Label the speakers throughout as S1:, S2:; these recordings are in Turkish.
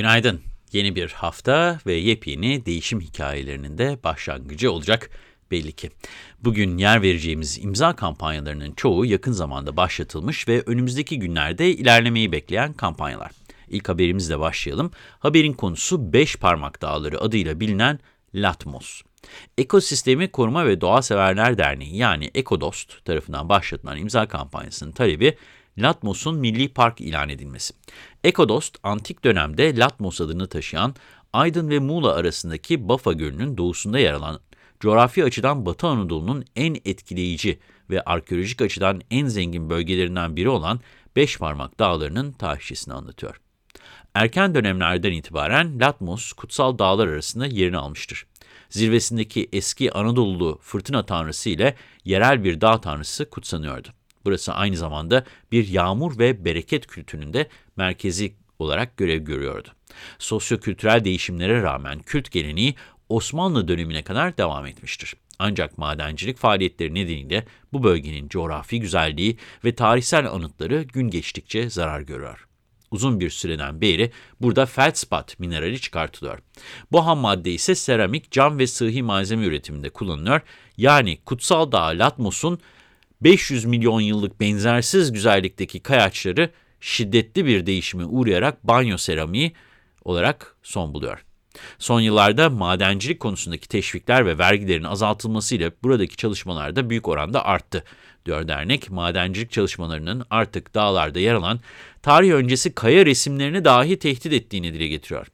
S1: Günaydın. Yeni bir hafta ve yepyeni değişim hikayelerinin de başlangıcı olacak belli ki. Bugün yer vereceğimiz imza kampanyalarının çoğu yakın zamanda başlatılmış ve önümüzdeki günlerde ilerlemeyi bekleyen kampanyalar. İlk haberimizle başlayalım. Haberin konusu 5 parmak dağları adıyla bilinen Latmos. Ekosistemi Koruma ve Doğa Severler Derneği yani Ekodost tarafından başlatılan imza kampanyasının talebi Latmos'un milli park ilan edilmesi. Ekodost, antik dönemde Latmos adını taşıyan Aydın ve Muğla arasındaki Bafa Gölü'nün doğusunda yer alan, coğrafi açıdan Batı Anadolu'nun en etkileyici ve arkeolojik açıdan en zengin bölgelerinden biri olan Beşparmak Dağları'nın tarihçesini anlatıyor. Erken dönemlerden itibaren Latmos, kutsal dağlar arasında yerini almıştır. Zirvesindeki eski Anadolu fırtına tanrısı ile yerel bir dağ tanrısı kutsanıyordu. Burası aynı zamanda bir yağmur ve bereket kültüründe merkezi olarak görev görüyordu. Sosyokültürel değişimlere rağmen kült geleneği Osmanlı dönemine kadar devam etmiştir. Ancak madencilik faaliyetleri nedeniyle bu bölgenin coğrafi güzelliği ve tarihsel anıtları gün geçtikçe zarar görüyor. Uzun bir süreden beri burada feldspat minerali çıkartılıyor. Bu ham madde ise seramik, cam ve sıhhi malzeme üretiminde kullanılıyor. Yani kutsal dağ Latmos'un 500 milyon yıllık benzersiz güzellikteki kayaçları şiddetli bir değişime uğrayarak banyo seramiği olarak son buluyor. Son yıllarda madencilik konusundaki teşvikler ve vergilerin azaltılmasıyla buradaki çalışmalar da büyük oranda arttı, diyor dernek. Madencilik çalışmalarının artık dağlarda yer alan tarih öncesi kaya resimlerini dahi tehdit ettiğini dile getiriyor.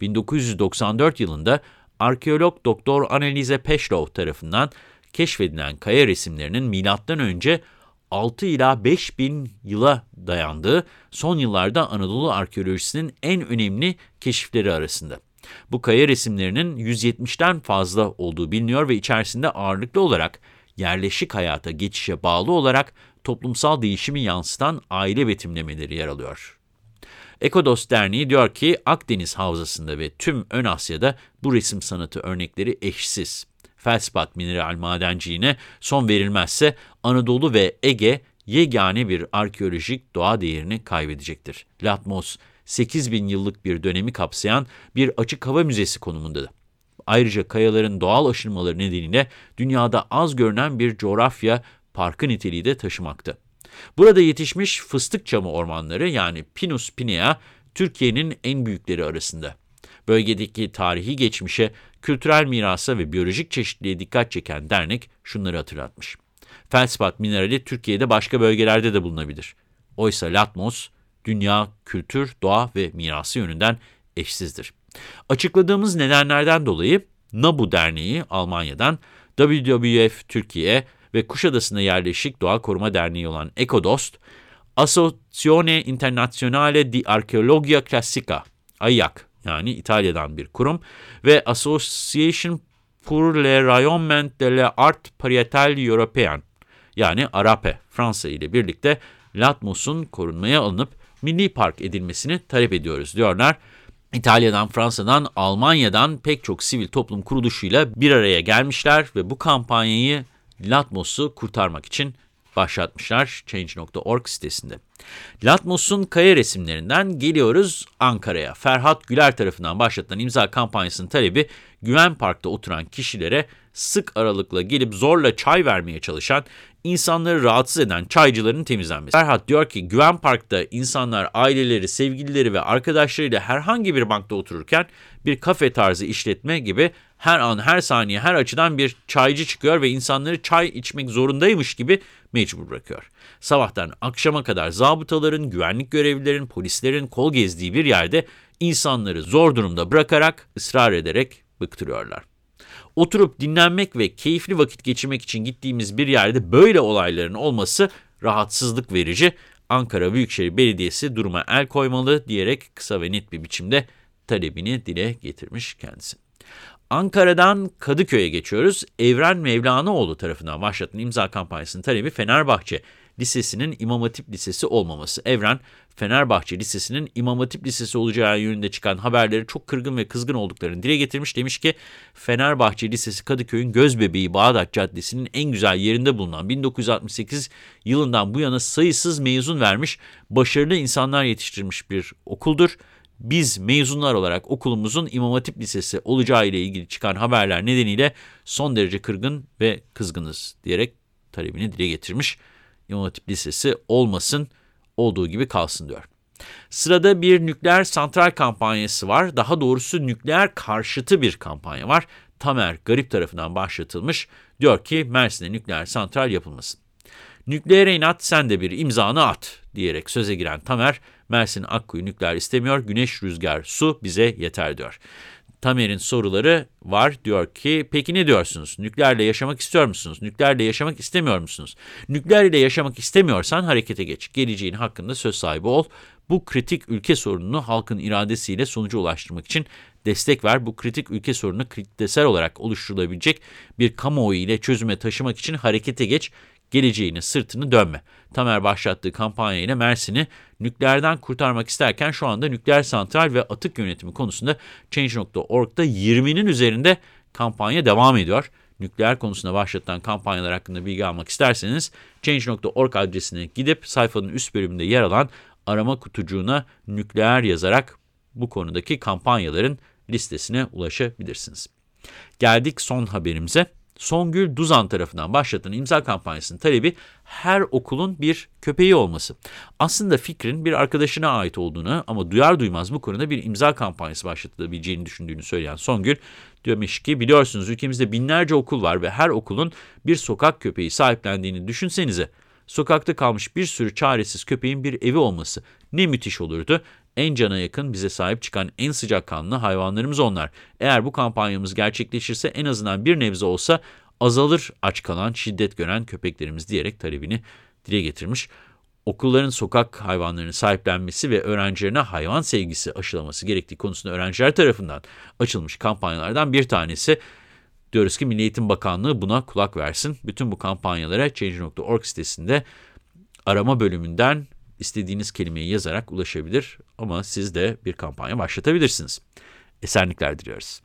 S1: 1994 yılında arkeolog Doktor Anneliese Peschlow tarafından keşfedilen kaya resimlerinin M.Ö. 6 ila 5000 yıla dayandığı son yıllarda Anadolu arkeolojisinin en önemli keşifleri arasında. Bu kaya resimlerinin 170'ten fazla olduğu biliniyor ve içerisinde ağırlıklı olarak yerleşik hayata geçişe bağlı olarak toplumsal değişimi yansıtan aile betimlemeleri yer alıyor. Ekodos Derneği diyor ki Akdeniz Havzası'nda ve tüm Ön Asya'da bu resim sanatı örnekleri eşsiz felspat mineral madenciliğine son verilmezse Anadolu ve Ege yegane bir arkeolojik doğa değerini kaybedecektir. Latmos, 8 bin yıllık bir dönemi kapsayan bir açık hava müzesi konumunda. Ayrıca kayaların doğal aşınmaları nedeniyle dünyada az görünen bir coğrafya parkı niteliği de taşımakta. Burada yetişmiş fıstık çamı ormanları yani Pinus pinea Türkiye'nin en büyükleri arasında. Bölgedeki tarihi geçmişe, kültürel mirasa ve biyolojik çeşitliliğe dikkat çeken dernek şunları hatırlatmış. Felspat minerali Türkiye'de başka bölgelerde de bulunabilir. Oysa Latmos, dünya, kültür, doğa ve mirası yönünden eşsizdir. Açıkladığımız nedenlerden dolayı NABU Derneği Almanya'dan, WWF Türkiye ve Kuşadası'na yerleşik Doğa Koruma Derneği olan EcoDost, Associazione Internazionale di Archeologia Classica, AIAC yani İtalya'dan bir kurum ve Association pour le Rayonnement de l'Art Parietal Européen yani ARAPE Fransa ile birlikte Latmos'un korunmaya alınıp milli park edilmesini talep ediyoruz diyorlar. İtalya'dan, Fransa'dan, Almanya'dan pek çok sivil toplum kuruluşuyla bir araya gelmişler ve bu kampanyayı Latmos'u kurtarmak için başlatmışlar Change.org sitesinde. Latmos'un kaya resimlerinden geliyoruz Ankara'ya. Ferhat Güler tarafından başlatılan imza kampanyasının talebi Güven Park'ta oturan kişilere sık aralıkla gelip zorla çay vermeye çalışan, insanları rahatsız eden çaycıların temizlenmesi. Ferhat diyor ki Güven Park'ta insanlar aileleri, sevgilileri ve arkadaşlarıyla herhangi bir bankta otururken bir kafe tarzı işletme gibi her an, her saniye, her açıdan bir çaycı çıkıyor ve insanları çay içmek zorundaymış gibi mecbur bırakıyor. Sabahtan akşama kadar zabıtaların, güvenlik görevlilerin, polislerin kol gezdiği bir yerde insanları zor durumda bırakarak, ısrar ederek bıktırıyorlar. Oturup dinlenmek ve keyifli vakit geçirmek için gittiğimiz bir yerde böyle olayların olması rahatsızlık verici. Ankara Büyükşehir Belediyesi duruma el koymalı diyerek kısa ve net bir biçimde talebini dile getirmiş kendisi. Ankara'dan Kadıköy'e geçiyoruz. Evren Mevlana'oğlu tarafından başlatılan imza kampanyasının talebi Fenerbahçe Lisesi'nin İmam Hatip Lisesi olmaması. Evren, Fenerbahçe Lisesi'nin İmam Hatip Lisesi olacağı yönünde çıkan haberleri çok kırgın ve kızgın olduklarını dile getirmiş. Demiş ki Fenerbahçe Lisesi Kadıköy'ün gözbebeği Bağdat Caddesi'nin en güzel yerinde bulunan 1968 yılından bu yana sayısız mezun vermiş, başarılı insanlar yetiştirmiş bir okuldur Biz mezunlar olarak okulumuzun İmam Hatip Lisesi olacağı ile ilgili çıkan haberler nedeniyle son derece kırgın ve kızgınız diyerek talebini dile getirmiş. İmam Hatip Lisesi olmasın, olduğu gibi kalsın diyor. Sırada bir nükleer santral kampanyası var. Daha doğrusu nükleer karşıtı bir kampanya var. Tamer Garip tarafından başlatılmış. Diyor ki Mersin'de nükleer santral yapılmasın. Nükleere inat sen de bir imzanı at diyerek söze giren Tamer, Mersin Akkuyu nükleer istemiyor, güneş, rüzgar, su bize yeter diyor. Tamer'in soruları var. Diyor ki peki ne diyorsunuz? Nükleerle yaşamak istiyor musunuz? Nükleerle yaşamak istemiyor musunuz? Nükleer ile yaşamak istemiyorsan harekete geç. Geleceğin hakkında söz sahibi ol. Bu kritik ülke sorununu halkın iradesiyle sonuca ulaştırmak için destek ver. Bu kritik ülke sorunu kitlesel olarak oluşturulabilecek bir kamuoyu ile çözüme taşımak için harekete geç geleceğine sırtını dönme. Tamer başlattığı kampanya ile Mersin'i nükleerden kurtarmak isterken şu anda nükleer santral ve atık yönetimi konusunda Change.org'da 20'nin üzerinde kampanya devam ediyor. Nükleer konusunda başlatılan kampanyalar hakkında bilgi almak isterseniz Change.org adresine gidip sayfanın üst bölümünde yer alan arama kutucuğuna nükleer yazarak bu konudaki kampanyaların listesine ulaşabilirsiniz. Geldik son haberimize. Songül Duzan tarafından başlatılan imza kampanyasının talebi her okulun bir köpeği olması. Aslında fikrin bir arkadaşına ait olduğunu ama duyar duymaz bu konuda bir imza kampanyası başlatılabileceğini düşündüğünü söyleyen Songül, diyormuş ki biliyorsunuz ülkemizde binlerce okul var ve her okulun bir sokak köpeği sahiplendiğini düşünsenize. Sokakta kalmış bir sürü çaresiz köpeğin bir evi olması ne müthiş olurdu. En cana yakın bize sahip çıkan en sıcakkanlı hayvanlarımız onlar. Eğer bu kampanyamız gerçekleşirse en azından bir nebze olsa azalır aç kalan, şiddet gören köpeklerimiz diyerek talebini dile getirmiş. Okulların sokak hayvanlarını sahiplenmesi ve öğrencilerine hayvan sevgisi aşılaması gerektiği konusunda öğrenciler tarafından açılmış kampanyalardan bir tanesi. Diyoruz ki Milli Eğitim Bakanlığı buna kulak versin. Bütün bu kampanyalara Change.org sitesinde arama bölümünden istediğiniz kelimeyi yazarak ulaşabilir ama siz de bir kampanya başlatabilirsiniz. Esenlikler diliyoruz.